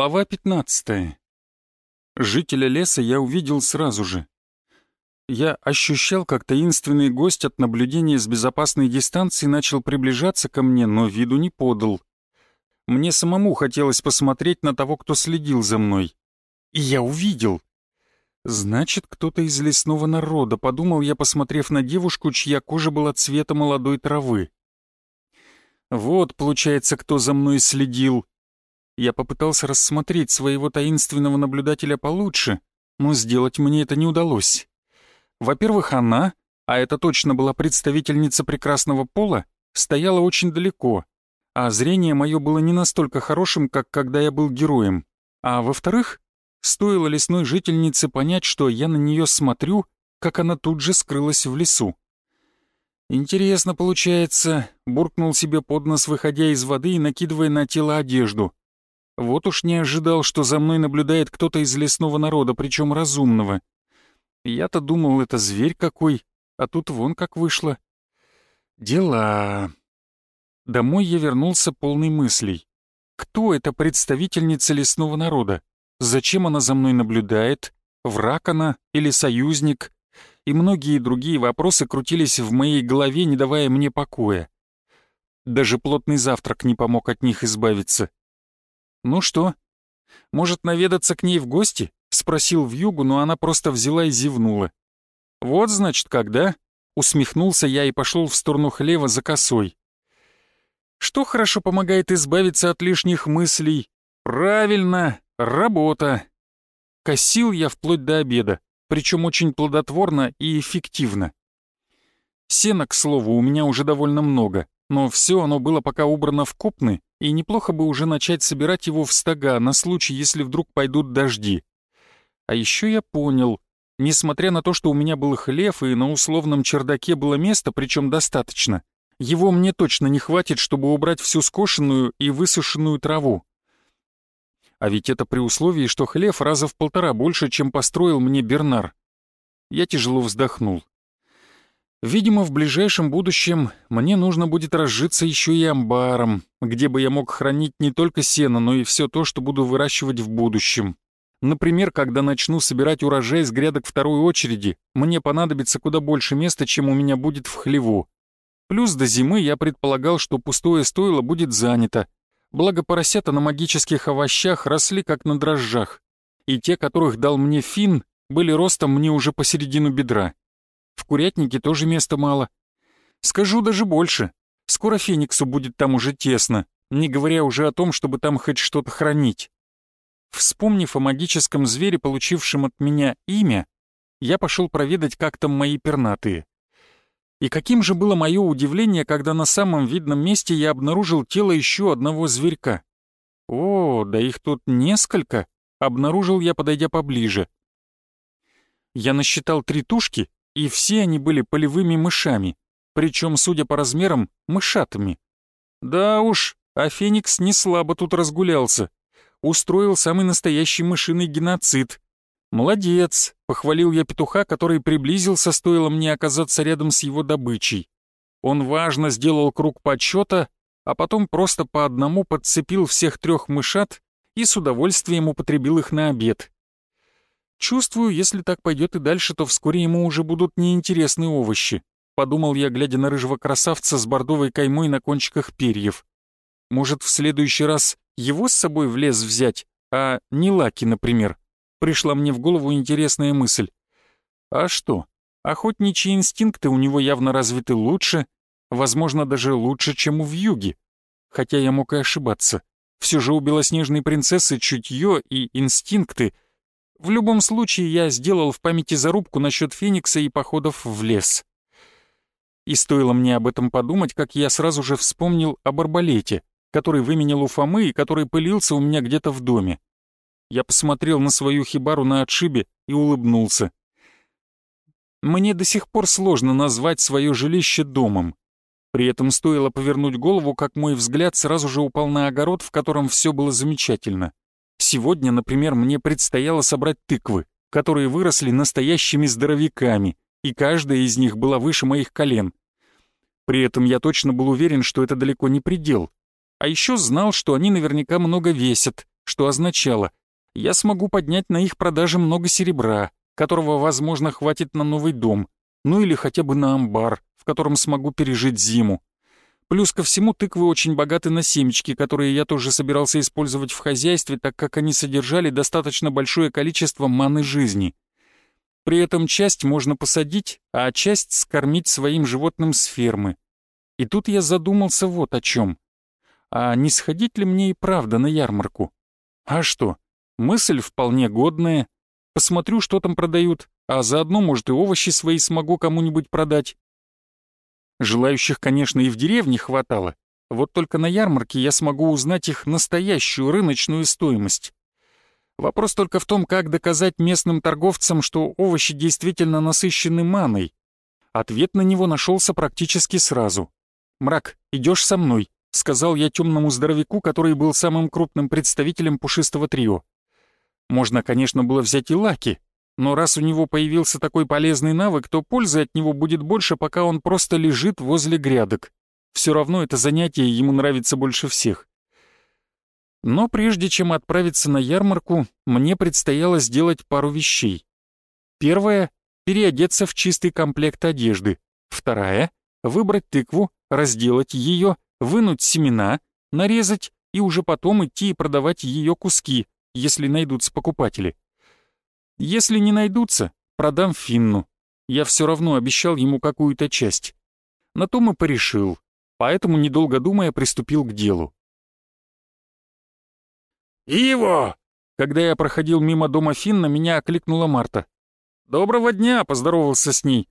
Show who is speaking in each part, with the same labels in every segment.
Speaker 1: Глава 15. Жителя леса я увидел сразу же. Я ощущал, как таинственный гость от наблюдения с безопасной дистанции начал приближаться ко мне, но виду не подал. Мне самому хотелось посмотреть на того, кто следил за мной. И я увидел. Значит, кто-то из лесного народа, подумал я, посмотрев на девушку, чья кожа была цвета молодой травы. Вот, получается, кто за мной следил. Я попытался рассмотреть своего таинственного наблюдателя получше, но сделать мне это не удалось. Во-первых, она, а это точно была представительница прекрасного пола, стояла очень далеко, а зрение мое было не настолько хорошим, как когда я был героем. А во-вторых, стоило лесной жительнице понять, что я на нее смотрю, как она тут же скрылась в лесу. «Интересно получается», — буркнул себе под нос, выходя из воды и накидывая на тело одежду. Вот уж не ожидал, что за мной наблюдает кто-то из лесного народа, причем разумного. Я-то думал, это зверь какой, а тут вон как вышло. Дела. Домой я вернулся полный мыслей. Кто эта представительница лесного народа? Зачем она за мной наблюдает? Враг она или союзник? И многие другие вопросы крутились в моей голове, не давая мне покоя. Даже плотный завтрак не помог от них избавиться. «Ну что, может наведаться к ней в гости?» — спросил Вьюгу, но она просто взяла и зевнула. «Вот, значит, когда?» — усмехнулся я и пошел в сторону хлева за косой. «Что хорошо помогает избавиться от лишних мыслей?» «Правильно, работа!» Косил я вплоть до обеда, причем очень плодотворно и эффективно. Сена, к слову, у меня уже довольно много, но все оно было пока убрано в копны, и неплохо бы уже начать собирать его в стога на случай, если вдруг пойдут дожди. А еще я понял, несмотря на то, что у меня был хлев и на условном чердаке было место, причем достаточно, его мне точно не хватит, чтобы убрать всю скошенную и высушенную траву. А ведь это при условии, что хлев раза в полтора больше, чем построил мне Бернар. Я тяжело вздохнул. Видимо, в ближайшем будущем мне нужно будет разжиться еще и амбаром, где бы я мог хранить не только сено, но и все то, что буду выращивать в будущем. Например, когда начну собирать урожай с грядок второй очереди, мне понадобится куда больше места, чем у меня будет в хлеву. Плюс до зимы я предполагал, что пустое стойло будет занято. Благо поросята на магических овощах росли как на дрожжах. И те, которых дал мне Фин, были ростом мне уже посередину бедра. В курятнике тоже места мало. Скажу даже больше. Скоро Фениксу будет там уже тесно, не говоря уже о том, чтобы там хоть что-то хранить. Вспомнив о магическом звере, получившем от меня имя, я пошел проведать, как там мои пернатые. И каким же было мое удивление, когда на самом видном месте я обнаружил тело еще одного зверька. О, да их тут несколько, обнаружил я, подойдя поближе. Я насчитал три тушки и все они были полевыми мышами, причем, судя по размерам, мышатами. Да уж, а Феникс не слабо тут разгулялся. Устроил самый настоящий мышиный геноцид. «Молодец», — похвалил я петуха, который приблизился, стоило мне оказаться рядом с его добычей. Он важно сделал круг подсчета, а потом просто по одному подцепил всех трех мышат и с удовольствием употребил их на обед. Чувствую, если так пойдет и дальше, то вскоре ему уже будут неинтересны овощи. Подумал я, глядя на рыжего красавца с бордовой каймой на кончиках перьев. Может, в следующий раз его с собой в лес взять, а не Лаки, например? Пришла мне в голову интересная мысль. А что, охотничьи инстинкты у него явно развиты лучше, возможно, даже лучше, чем у вьюги. Хотя я мог и ошибаться. Все же у белоснежной принцессы чутье и инстинкты — в любом случае, я сделал в памяти зарубку насчет Феникса и походов в лес. И стоило мне об этом подумать, как я сразу же вспомнил об арбалете, который выменял у Фомы и который пылился у меня где-то в доме. Я посмотрел на свою хибару на отшибе и улыбнулся. Мне до сих пор сложно назвать свое жилище домом. При этом стоило повернуть голову, как мой взгляд сразу же упал на огород, в котором все было замечательно. Сегодня, например, мне предстояло собрать тыквы, которые выросли настоящими здоровяками, и каждая из них была выше моих колен. При этом я точно был уверен, что это далеко не предел. А еще знал, что они наверняка много весят, что означало, я смогу поднять на их продаже много серебра, которого, возможно, хватит на новый дом, ну или хотя бы на амбар, в котором смогу пережить зиму. Плюс ко всему тыквы очень богаты на семечки, которые я тоже собирался использовать в хозяйстве, так как они содержали достаточно большое количество маны жизни. При этом часть можно посадить, а часть скормить своим животным с фермы. И тут я задумался вот о чем. А не сходить ли мне и правда на ярмарку? А что, мысль вполне годная. Посмотрю, что там продают, а заодно, может, и овощи свои смогу кому-нибудь продать. Желающих, конечно, и в деревне хватало, вот только на ярмарке я смогу узнать их настоящую рыночную стоимость. Вопрос только в том, как доказать местным торговцам, что овощи действительно насыщены маной. Ответ на него нашелся практически сразу. «Мрак, идешь со мной», — сказал я темному здоровяку, который был самым крупным представителем пушистого трио. Можно, конечно, было взять и Лаки, но раз у него появился такой полезный навык, то пользы от него будет больше, пока он просто лежит возле грядок. Все равно это занятие ему нравится больше всех. Но прежде чем отправиться на ярмарку, мне предстояло сделать пару вещей. Первая — переодеться в чистый комплект одежды. Вторая — выбрать тыкву, разделать ее, вынуть семена, нарезать и уже потом идти и продавать ее куски, если найдутся покупатели. Если не найдутся, продам Финну. Я все равно обещал ему какую-то часть. На том и порешил, поэтому, недолго думая, приступил к делу.
Speaker 2: «Иво!»
Speaker 1: Когда я проходил мимо дома Финна, меня окликнула Марта. «Доброго дня!» — поздоровался с ней.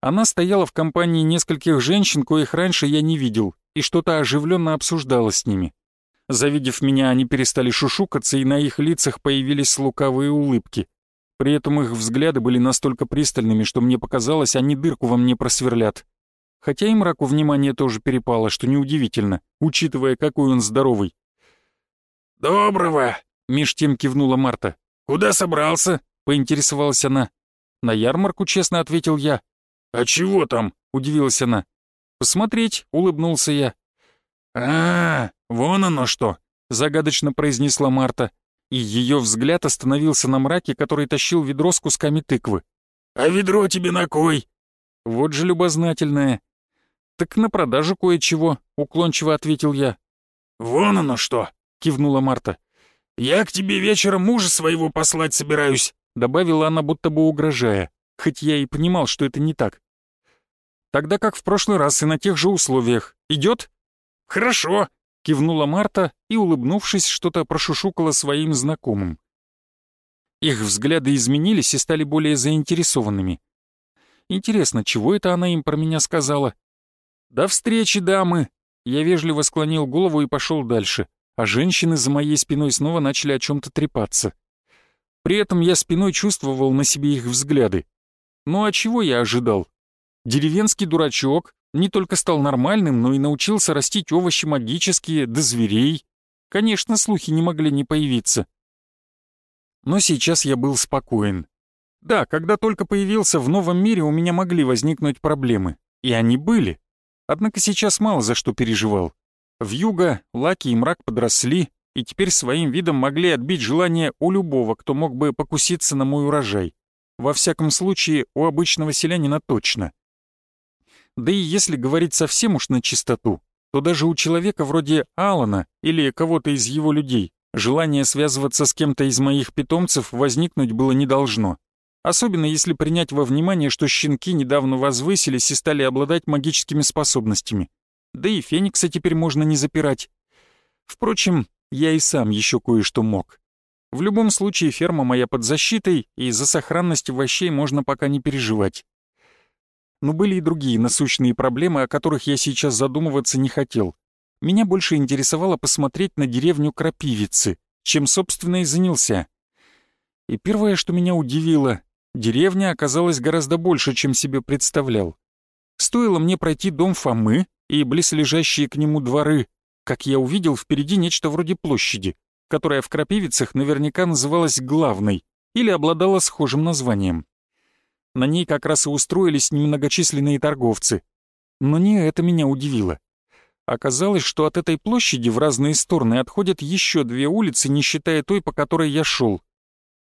Speaker 1: Она стояла в компании нескольких женщин, коих раньше я не видел, и что-то оживленно обсуждала с ними. Завидев меня, они перестали шушукаться, и на их лицах появились лукавые улыбки. При этом их взгляды были настолько пристальными, что мне показалось, они дырку во мне просверлят. Хотя и мраку внимание тоже перепало, что неудивительно, учитывая, какой он здоровый.
Speaker 2: «Доброго!» — меж тем кивнула Марта.
Speaker 1: «Куда собрался?» — поинтересовалась она. «На ярмарку», — честно ответил я.
Speaker 2: «А чего там?» — удивилась она.
Speaker 1: «Посмотреть», — улыбнулся я.
Speaker 2: а, -а, -а вон оно что!» — загадочно произнесла Марта и ее взгляд остановился на мраке, который тащил ведро с кусками тыквы. «А ведро тебе на кой?»
Speaker 1: «Вот же любознательная». «Так на продажу кое-чего», — уклончиво ответил я.
Speaker 2: «Вон оно что!» — кивнула Марта. «Я к тебе вечером мужа своего послать собираюсь», —
Speaker 1: добавила она, будто бы угрожая, хоть я и понимал, что это не так. «Тогда как в прошлый раз и на тех же условиях. Идет?»
Speaker 2: «Хорошо»,
Speaker 1: Кивнула Марта и, улыбнувшись, что-то прошушукала своим знакомым. Их взгляды изменились и стали более заинтересованными. Интересно, чего это она им про меня сказала? «До встречи, дамы!» Я вежливо склонил голову и пошел дальше, а женщины за моей спиной снова начали о чем-то трепаться. При этом я спиной чувствовал на себе их взгляды. Ну а чего я ожидал? Деревенский дурачок, не только стал нормальным, но и научился растить овощи магические, до зверей. Конечно, слухи не могли не появиться. Но сейчас я был спокоен. Да, когда только появился в новом мире, у меня могли возникнуть проблемы. И они были. Однако сейчас мало за что переживал. В юго Лаки и Мрак подросли, и теперь своим видом могли отбить желание у любого, кто мог бы покуситься на мой урожай. Во всяком случае, у обычного селянина точно. Да и если говорить совсем уж на чистоту, то даже у человека вроде Алана или кого-то из его людей желание связываться с кем-то из моих питомцев возникнуть было не должно. Особенно если принять во внимание, что щенки недавно возвысились и стали обладать магическими способностями. Да и Феникса теперь можно не запирать. Впрочем, я и сам еще кое-что мог. В любом случае ферма моя под защитой, и за сохранность овощей можно пока не переживать. Но были и другие насущные проблемы, о которых я сейчас задумываться не хотел. Меня больше интересовало посмотреть на деревню Крапивицы, чем, собственно, и занялся. И первое, что меня удивило, деревня оказалась гораздо больше, чем себе представлял. Стоило мне пройти дом Фомы и близлежащие к нему дворы, как я увидел впереди нечто вроде площади, которая в Крапивицах наверняка называлась Главной или обладала схожим названием. На ней как раз и устроились немногочисленные торговцы. Но не это меня удивило. Оказалось, что от этой площади в разные стороны отходят еще две улицы, не считая той, по которой я шел.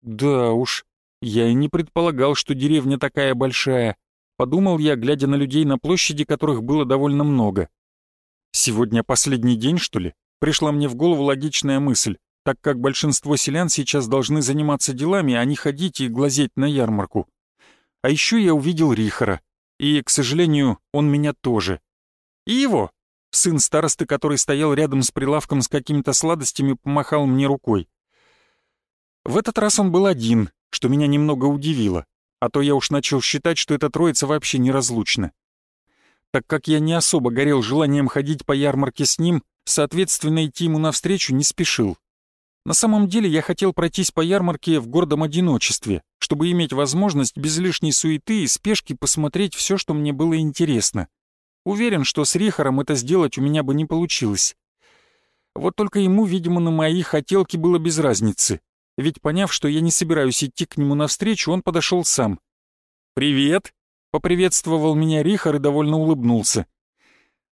Speaker 1: Да уж, я и не предполагал, что деревня такая большая. Подумал я, глядя на людей на площади, которых было довольно много. Сегодня последний день, что ли? Пришла мне в голову логичная мысль, так как большинство селян сейчас должны заниматься делами, а не ходить и глазеть на ярмарку. А еще я увидел Рихара, и, к сожалению, он меня тоже. И его, сын старосты, который стоял рядом с прилавком с какими-то сладостями, помахал мне рукой. В этот раз он был один, что меня немного удивило, а то я уж начал считать, что эта троица вообще неразлучна. Так как я не особо горел желанием ходить по ярмарке с ним, соответственно, идти ему навстречу не спешил. На самом деле я хотел пройтись по ярмарке в гордом одиночестве, чтобы иметь возможность без лишней суеты и спешки посмотреть все, что мне было интересно. Уверен, что с Рихаром это сделать у меня бы не получилось. Вот только ему, видимо, на мои хотелки было без разницы ведь поняв, что я не собираюсь идти к нему навстречу, он подошел сам. «Привет!» — поприветствовал меня Рихар и довольно улыбнулся.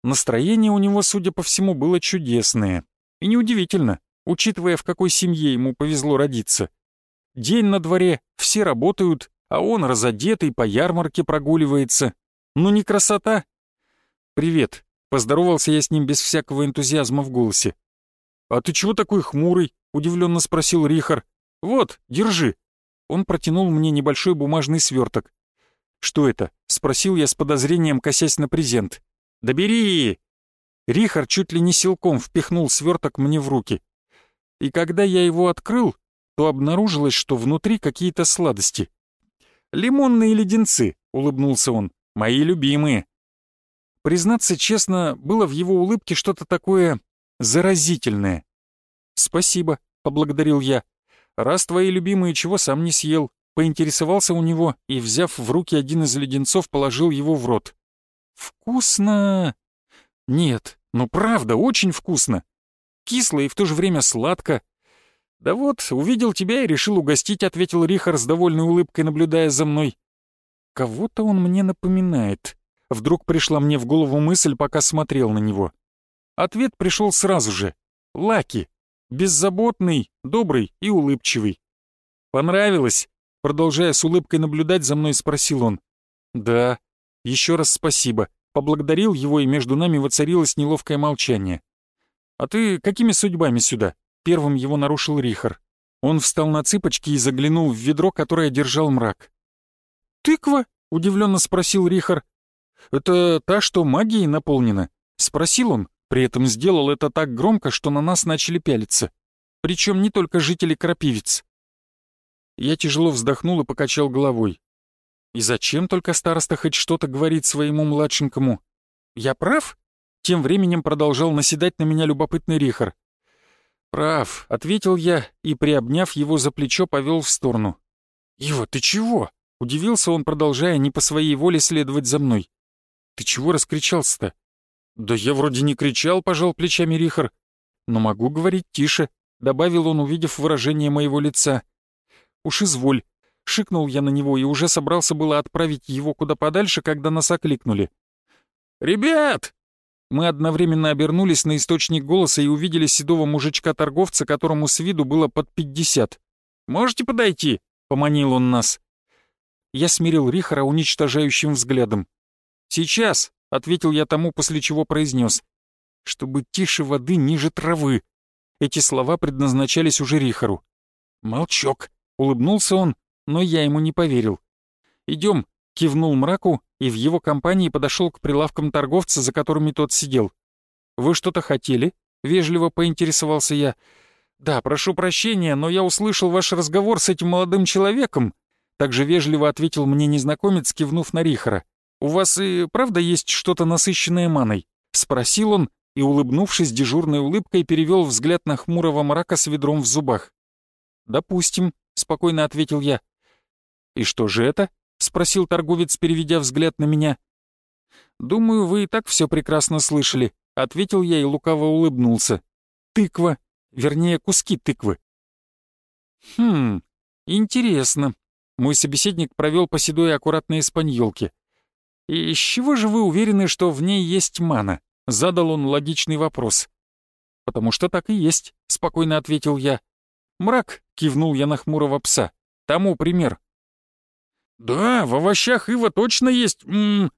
Speaker 1: Настроение у него, судя по всему, было чудесное. И неудивительно, учитывая, в какой семье ему повезло родиться. День на дворе, все работают, а он разодетый по ярмарке прогуливается. Ну не красота? «Привет», — поздоровался я с ним без всякого энтузиазма в голосе. «А ты чего такой хмурый?» — удивленно спросил Рихар. «Вот, держи». Он протянул мне небольшой бумажный сверток. «Что это?» — спросил я с подозрением, косясь на презент. «Да бери!» Рихар чуть ли не силком впихнул сверток мне в руки. И когда я его открыл, то обнаружилось, что внутри какие-то сладости. «Лимонные леденцы», — улыбнулся он, — «мои любимые». Признаться честно, было в его улыбке что-то такое заразительное. «Спасибо», — поблагодарил я. «Раз твои любимые чего сам не съел», поинтересовался у него и, взяв в руки один из леденцов, положил его в рот. «Вкусно!» «Нет, ну правда, очень вкусно. Кисло и в то же время сладко». «Да вот, увидел тебя и решил угостить», — ответил Рихар с довольной улыбкой, наблюдая за мной. «Кого-то он мне напоминает». Вдруг пришла мне в голову мысль, пока смотрел на него. Ответ пришел сразу же. «Лаки». Беззаботный, добрый и улыбчивый. «Понравилось?» Продолжая с улыбкой наблюдать за мной, спросил он. «Да. Еще раз спасибо». Поблагодарил его, и между нами воцарилось неловкое молчание. «А ты какими судьбами сюда?» Первым его нарушил Рихар. Он встал на цыпочки и заглянул в ведро, которое держал мрак. «Тыква?» — удивленно спросил Рихар. «Это та, что магией наполнена?» — спросил он, при этом сделал это так громко, что на нас начали пялиться. Причем не только жители Крапивец. Я тяжело вздохнул и покачал головой. И зачем только староста хоть что-то говорит своему младшенькому? Я прав? Тем временем продолжал наседать на меня любопытный Рихар. «Прав», — ответил я и, приобняв его за плечо, повел в сторону. «Ива, ты чего?» — удивился он, продолжая не по своей воле следовать за мной. «Ты чего раскричался-то?» «Да я вроде не кричал», — пожал плечами Рихар. «Но могу говорить тише», — добавил он, увидев выражение моего лица. «Уж изволь». Шикнул я на него и уже собрался было отправить его куда подальше, когда нас окликнули. «Ребят!» Мы одновременно обернулись на источник голоса и увидели седого мужичка-торговца, которому с виду было под пятьдесят. «Можете подойти?» — поманил он нас. Я смирил Рихара уничтожающим взглядом. «Сейчас!» ответил я тому, после чего произнес. «Чтобы тише воды ниже травы». Эти слова предназначались уже Рихару. «Молчок», — улыбнулся он, но я ему не поверил. «Идем», — кивнул мраку и в его компании подошел к прилавкам торговца, за которыми тот сидел. «Вы что-то хотели?» — вежливо поинтересовался я. «Да, прошу прощения, но я услышал ваш разговор с этим молодым человеком», также вежливо ответил мне незнакомец, кивнув на Рихара. «У вас и правда есть что-то насыщенное маной?» — спросил он и, улыбнувшись дежурной улыбкой, перевел взгляд на хмурого мрака с ведром в зубах. «Допустим», — спокойно ответил я. «И что же это?» — спросил торговец, переведя взгляд на меня. «Думаю, вы и так все прекрасно слышали», — ответил я и лукаво улыбнулся. «Тыква, вернее, куски тыквы». «Хм, интересно». Мой собеседник провел по седой аккуратной испаньолке. «И с чего же вы уверены, что в ней есть мана?» Задал он логичный вопрос. «Потому что так и есть», — спокойно ответил я. «Мрак», — кивнул я на хмурого пса. «Тому пример». «Да, в овощах ива точно есть. М -м.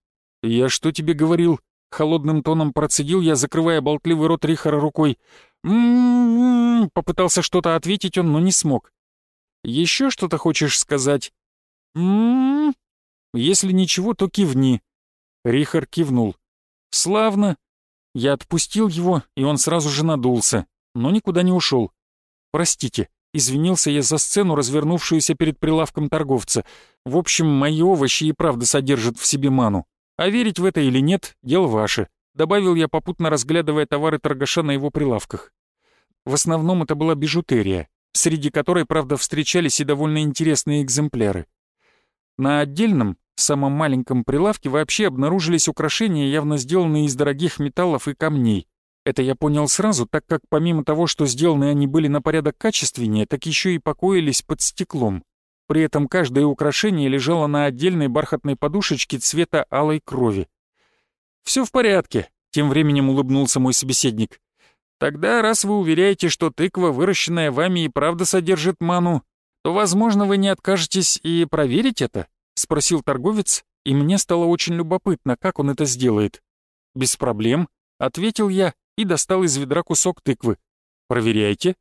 Speaker 1: «Я что тебе говорил?» — холодным тоном процедил я, закрывая болтливый рот Рихара рукой. «М-м-м», попытался что-то ответить он, но не смог. «Еще что-то хочешь сказать?» «М-м-м», «Если ничего, то кивни». Рихар кивнул. «Славно». Я отпустил его, и он сразу же надулся, но никуда не ушел. «Простите», — извинился я за сцену, развернувшуюся перед прилавком торговца. «В общем, мои овощи и правда содержат в себе ману. А верить в это или нет — дело ваше», — добавил я, попутно разглядывая товары торгаша на его прилавках. В основном это была бижутерия, среди которой, правда, встречались и довольно интересные экземпляры. На отдельном, самом маленьком прилавке вообще обнаружились украшения, явно сделанные из дорогих металлов и камней. Это я понял сразу, так как помимо того, что сделаны они были на порядок качественнее, так еще и покоились под стеклом. При этом каждое украшение лежало на отдельной бархатной подушечке цвета алой крови. «Все в порядке», — тем временем улыбнулся мой собеседник. «Тогда, раз вы уверяете, что тыква, выращенная вами, и правда содержит ману, то, возможно, вы не откажетесь и проверить это?» — спросил торговец, и мне стало очень любопытно, как он это сделает. «Без проблем», — ответил я и достал из ведра кусок тыквы. «Проверяйте»,